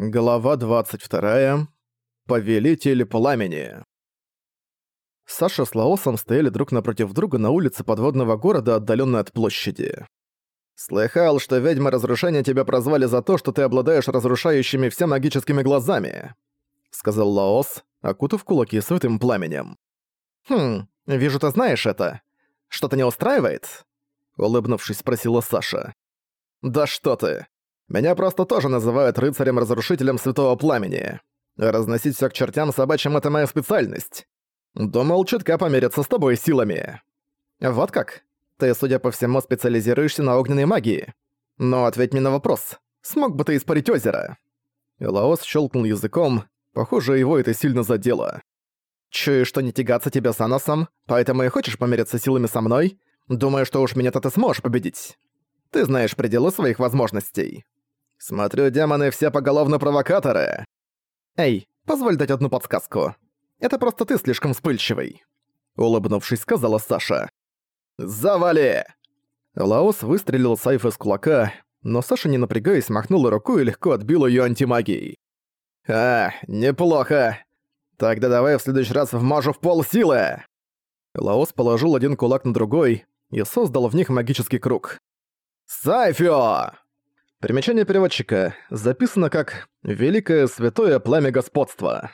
Глава 22. Повелитель пламени. Саша с Лаосом стояли друг напротив друга на улице подводного города, отдаленной от площади. «Слыхал, что ведьмы разрушения тебя прозвали за то, что ты обладаешь разрушающими все магическими глазами», — сказал Лаос, окутав кулаки святым пламенем. «Хм, вижу, ты знаешь это. Что-то не устраивает?» — улыбнувшись, спросила Саша. «Да что ты. Меня просто тоже называют рыцарем-разрушителем Святого Пламени. Разносить всё к чертям собачьим — это моя специальность. Думал, чутка помериться с тобой силами. Вот как? Ты, судя по всему, специализируешься на огненной магии. Но ответь мне на вопрос. Смог бы ты испарить озеро?» Лаос щелкнул языком. Похоже, его это сильно задело. «Чуешь, что не тягаться тебе с Аносом, поэтому и хочешь помериться силами со мной? Думаю, что уж меня-то ты сможешь победить. Ты знаешь пределы своих возможностей». Смотрю, демоны все поголовно провокаторы. Эй, позволь дать одну подсказку. Это просто ты слишком вспыльчивый. Улыбнувшись, сказала Саша. «Завали!» Лаос выстрелил Сайф из кулака, но Саша, не напрягаясь, махнула рукой и легко отбила её антимагией. «А, неплохо. Тогда давай в следующий раз вмажу в пол силы!» Лаос положил один кулак на другой и создал в них магический круг. «Сайфио!» Примечание переводчика записано как «Великое святое пламя господства».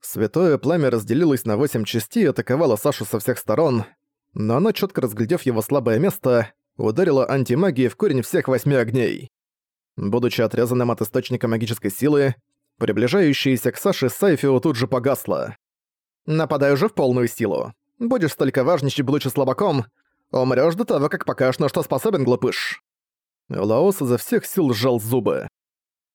Святое пламя разделилось на восемь частей и атаковало Сашу со всех сторон, но оно, четко разглядев его слабое место, ударило антимагией в корень всех восьми огней. Будучи отрезанным от источника магической силы, приближающаяся к Саше Сайфио тут же погасла. «Нападай уже в полную силу. Будешь столько важничать, будучи слабаком, умрёшь до того, как покажешь, на что способен, глупыш». Лаос изо всех сил сжал зубы.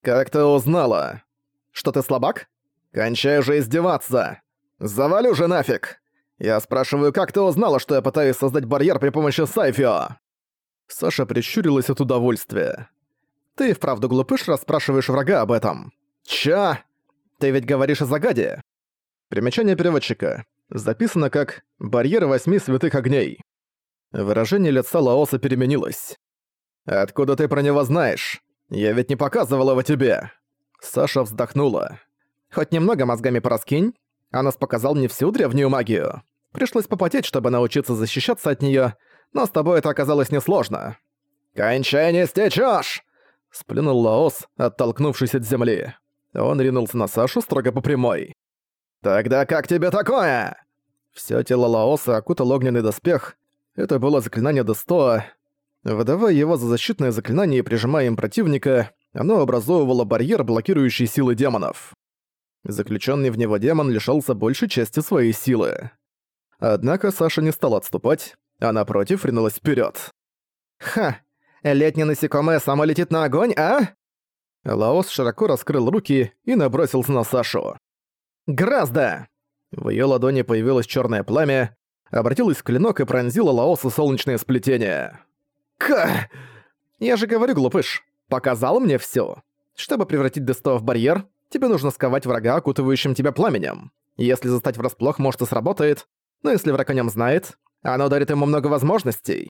«Как ты узнала? Что ты слабак? Кончай уже издеваться! Завалю же нафиг! Я спрашиваю, как ты узнала, что я пытаюсь создать барьер при помощи Сайфио?» Саша прищурилась от удовольствия. «Ты вправду глупыш, расспрашиваешь врага об этом?» «Ча? Ты ведь говоришь о загаде?» Примечание переводчика. Записано как «барьер восьми святых огней». Выражение лица Лаоса переменилось. «Откуда ты про него знаешь? Я ведь не показывал его тебе!» Саша вздохнула. «Хоть немного мозгами пораскинь. Анас показал мне всю древнюю магию. Пришлось попотеть, чтобы научиться защищаться от неё, но с тобой это оказалось несложно». «Кончай не стечёшь!» Сплюнул Лаос, оттолкнувшись от земли. Он ринулся на Сашу строго по прямой. «Тогда как тебе такое?» Всё тело Лаоса окутал огненный доспех. Это было заклинание Дестоа, Выдавая его за защитное заклинание и прижимая им противника, оно образовывало барьер, блокирующий силы демонов. Заключенный в него демон лишался большей части своей силы. Однако Саша не стал отступать, а напротив ринулась вперед. «Ха! Летнее насекомое само летит на огонь, а?» Лаос широко раскрыл руки и набросился на Сашу. «Гразда!» В ее ладони появилось черное пламя, обратилось в клинок и пронзило Лаосу солнечное сплетение. Ка! Я же говорю, глупыш, показал мне всё. Чтобы превратить Десто в барьер, тебе нужно сковать врага, окутывающим тебя пламенем. Если застать врасплох, может и сработает, но если враг о нём знает, оно дарит ему много возможностей.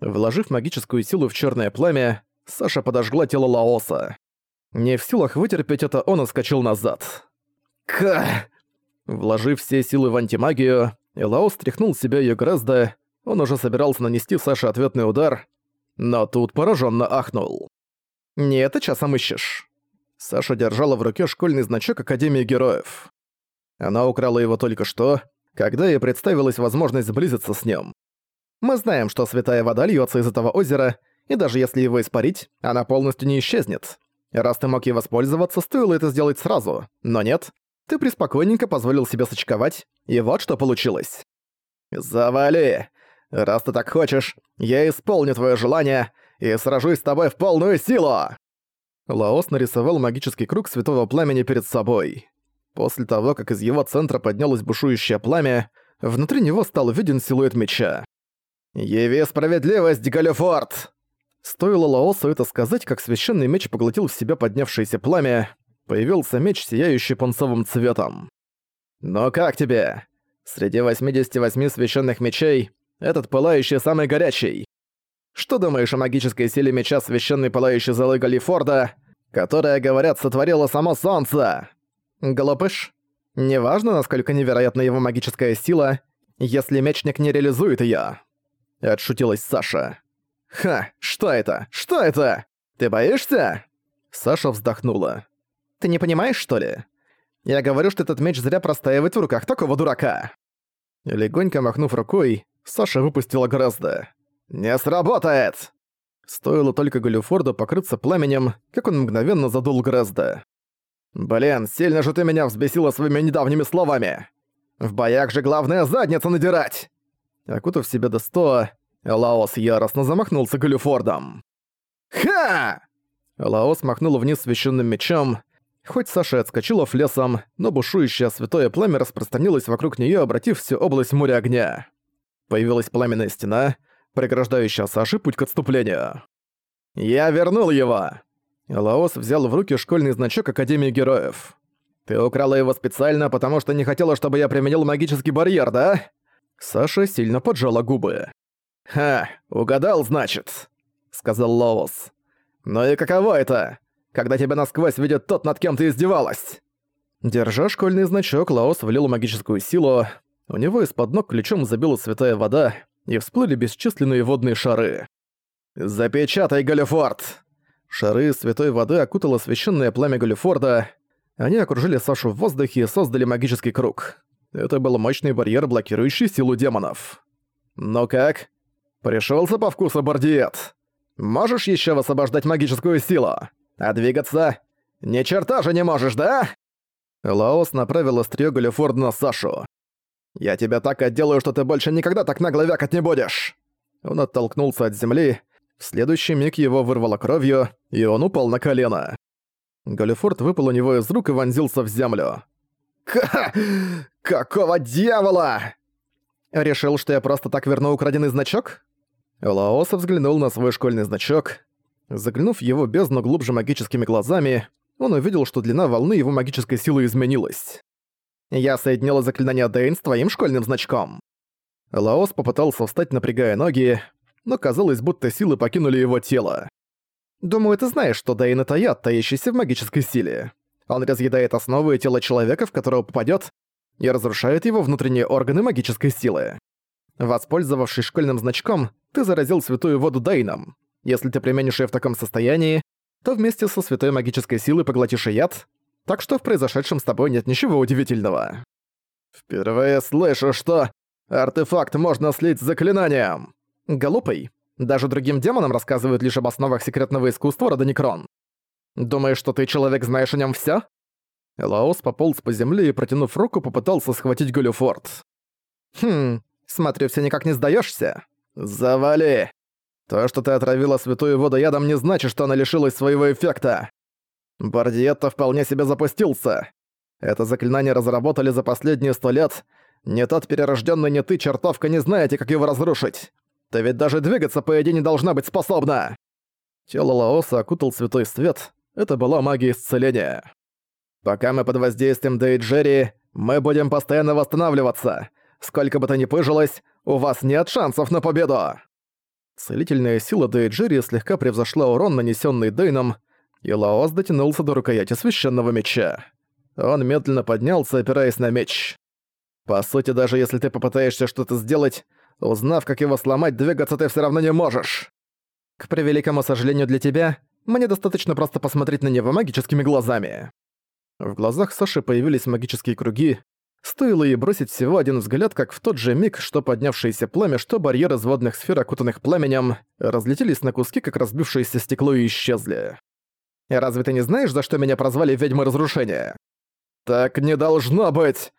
Вложив магическую силу в чёрное пламя, Саша подожгла тело Лаоса. Не в силах вытерпеть это, он отскочил назад. Ка! Вложив все силы в антимагию, Лаос тряхнул себя её гораздо, он уже собирался нанести Саше ответный удар, но тут пораженно ахнул. «Не это часом ищешь». Саша держала в руке школьный значок Академии Героев. Она украла его только что, когда ей представилась возможность сблизиться с ним. Мы знаем, что святая вода льется из этого озера, и даже если его испарить, она полностью не исчезнет. Раз ты мог ей воспользоваться, стоило это сделать сразу, но нет. Ты преспокойненько позволил себе сочковать, и вот что получилось. «Завали! Раз ты так хочешь, я исполню твое желание и сражусь с тобой в полную силу!» Лаос нарисовал магический круг святого пламени перед собой. После того, как из его центра поднялось бушующее пламя, внутри него стал виден силуэт меча. «Яви справедливость, Галюфорд!» Стоило Лаосу это сказать, как священный меч поглотил в себя поднявшееся пламя, появился меч, сияющий пунцовым цветом. «Ну как тебе? Среди 88 священных мечей этот пылающий самый горячий. Что думаешь о магической силе меча священной пылающей золы Галифорда? которое, говорят, сотворило само солнце. Глупыш, неважно, насколько невероятна его магическая сила, если мечник не реализует её. Отшутилась Саша. «Ха, что это? Что это? Ты боишься?» Саша вздохнула. «Ты не понимаешь, что ли? Я говорю, что этот меч зря простаивает в руках такого дурака». Легонько махнув рукой, Саша выпустила гораздо. «Не сработает!» Стоило только Галюфорду покрыться пламенем, как он мгновенно задул гораздо. «Блин, сильно же ты меня взбесила своими недавними словами! В боях же главное задницу надирать!» Окутав себя до сто, Лаос яростно замахнулся Галюфордом. «Ха!» Лаос махнул вниз священным мечом. Хоть Саша отскочила лесом, но бушующее святое пламя распространилось вокруг нее, обратив всю область моря огня. Появилась пламенная стена, преграждающая Саше путь к отступлению. «Я вернул его!» Лаос взял в руки школьный значок Академии Героев. «Ты украла его специально, потому что не хотела, чтобы я применил магический барьер, да?» Саша сильно поджала губы. «Ха, угадал, значит», — сказал Лаос. «Ну и каково это, когда тебя насквозь видит тот, над кем ты издевалась?» Держа школьный значок, Лаос влил магическую силу. У него из-под ног ключом забила святая вода, и всплыли бесчисленные водные шары. «Запечатай, Галлифорд!» Шары святой воды окутало священное пламя Галлифорда. Они окружили Сашу в воздухе и создали магический круг. Это был мощный барьер, блокирующий силу демонов. «Ну как? Пришёлся по вкусу Бардиет? Можешь ещё высвобождать магическую силу? А двигаться? Ни черта же не можешь, да?» Лаос направил острие Галлифорда на Сашу. «Я тебя так отделаю, что ты больше никогда так нагло вякать не будешь!» Он оттолкнулся от земли, в следующий миг его вырвало кровью, и он упал на колено. Галлифорд выпал у него из рук и вонзился в землю. «Ка... Какого дьявола?» «Решил, что я просто так верну украденный значок?» Лаоса взглянул на свой школьный значок. Заглянув в его бездну глубже магическими глазами, он увидел, что длина волны его магической силы изменилась. Я соединила заклинание Дэйн с твоим школьным значком». Лаос попытался встать, напрягая ноги, но казалось, будто силы покинули его тело. «Думаю, ты знаешь, что Дэйн — это яд, таящийся в магической силе. Он разъедает основы тела человека, в которого попадет, и разрушает его внутренние органы магической силы. Воспользовавшись школьным значком, ты заразил святую воду Дейном. Если ты применишь ее в таком состоянии, то вместе со святой магической силой поглотишь и яд, так что в произошедшем с тобой нет ничего удивительного. Впервые слышу, что артефакт можно слить с заклинанием. Голупый. Даже другим демонам рассказывают лишь об основах секретного искусства рода Некрон. Думаешь, что ты, человек, знаешь о нем всё? Лаос пополз по земле и, протянув руку, попытался схватить Галюфорд. «Хм, смотрю, все никак не сдаешься. Завали! То, что ты отравила святую воду ядом, не значит, что она лишилась своего эффекта. Бардиетто вполне себе запустился. Это заклинание разработали за последние сто лет. Не тот перерожденный, не ты, чертовка, не знаете, как его разрушить. Ты ведь даже двигаться по идее не должна быть способна. Тело Лаоса окутал святой свет. Это была магия исцеления. Пока мы под воздействием Дейджери, мы будем постоянно восстанавливаться. Сколько бы то ни пыжилось, у вас нет шансов на победу. Целительная сила Дейджери слегка превзошла урон, нанесенный Дейном, и Лаос дотянулся до рукояти священного меча. Он медленно поднялся, опираясь на меч. По сути, даже если ты попытаешься что-то сделать, узнав, как его сломать, двигаться ты все равно не можешь. К превеликому сожалению для тебя, мне достаточно просто посмотреть на него магическими глазами. В глазах Саши появились магические круги. Стоило ей бросить всего один взгляд, как в тот же миг, что поднявшееся пламя, что барьеры из водных сфер, окутанных пламенем, разлетелись на куски, как разбившееся стекло и исчезли. Разве ты не знаешь, за что меня прозвали ведьмой разрушения?» «Так не должно быть!»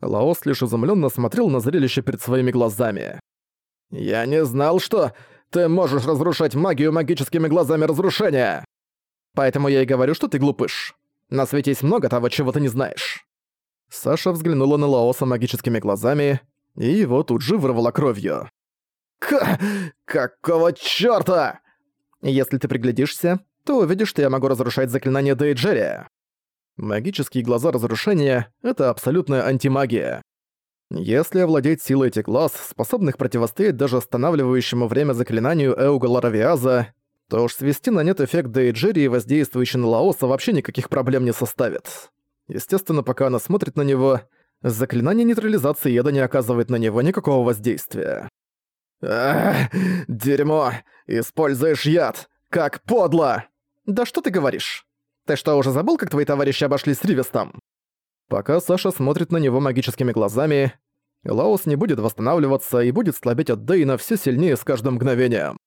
Лаос лишь изумленно смотрел на зрелище перед своими глазами. «Я не знал, что ты можешь разрушать магию магическими глазами разрушения!» «Поэтому я и говорю, что ты глупыш. На свете есть много того, чего ты не знаешь». Саша взглянула на Лаоса магическими глазами, и его тут же вырвало кровью. «К... какого чёрта?» «Если ты приглядишься, то увидишь, что я могу разрушать заклинания Дейджерия. Магические глаза разрушения — это абсолютная антимагия. Если овладеть силой этих глаз, способных противостоять даже останавливающему время заклинанию Эуга Ларавиаза, то уж свести на нет эффект Дейджерии, воздействующий на Лаоса, вообще никаких проблем не составит. Естественно, пока она смотрит на него, заклинание нейтрализации яда не оказывает на него никакого воздействия. «Ах, дерьмо! Используешь яд! Как подло!» «Да что ты говоришь? Ты что, уже забыл, как твои товарищи обошлись с Ривестом?» Пока Саша смотрит на него магическими глазами, Лаос не будет восстанавливаться и будет слабеть от Дейна все сильнее с каждым мгновением.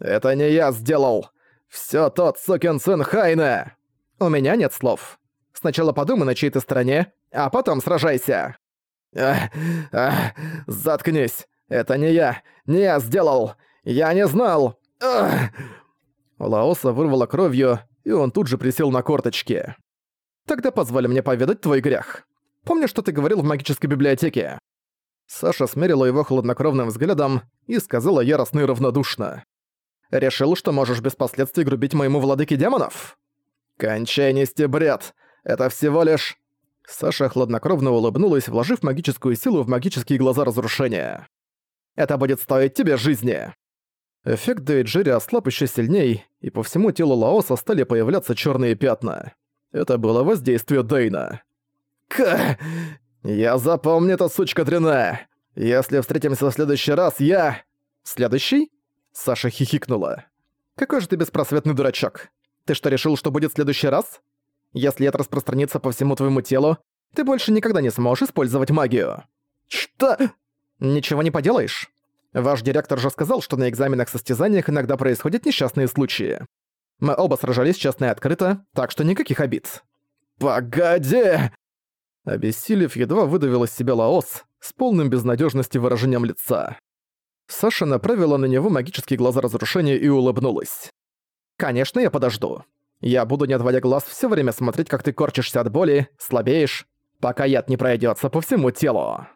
«Это не я сделал! Всё тот сукин сын Хайна!» «У меня нет слов. Сначала подумай на чьей то стороне, а потом сражайся!» «Ах, ах, заткнись! Это не я! Не я сделал! Я не знал! Ах!» Лаоса вырвало кровью, и он тут же присел на корточки. «Тогда позволь мне поведать твой грех. Помнишь, что ты говорил в магической библиотеке?» Саша смерила его хладнокровным взглядом и сказала яростно и равнодушно. «Решил, что можешь без последствий грубить моему владыке демонов?» «Кончай нести бред! Это всего лишь...» Саша хладнокровно улыбнулась, вложив магическую силу в магические глаза разрушения. «Это будет стоить тебе жизни!» Эффект Дейджири ослаб еще сильней, и по всему телу Лаоса стали появляться черные пятна. Это было воздействие Дейна. «К... Я запомню эту сучка дряная! Если встретимся в следующий раз, я...» «Следующий?» Саша хихикнула. «Какой же ты беспросветный дурачок. Ты что, решил, что будет в следующий раз? Если это распространится по всему твоему телу, ты больше никогда не сможешь использовать магию». «Что?» «Ничего не поделаешь. Ваш директор же сказал, что на экзаменах-состязаниях иногда происходят несчастные случаи. Мы оба сражались честно и открыто, так что никаких обид. «Погоди!» Обессилев, едва выдавил из себя Лаос с полным безнадежности выражением лица. Саша направила на него магические глаза разрушения и улыбнулась. «Конечно, я подожду. Я буду, не отводя глаз, все время смотреть, как ты корчишься от боли, слабеешь, пока яд не пройдется по всему телу».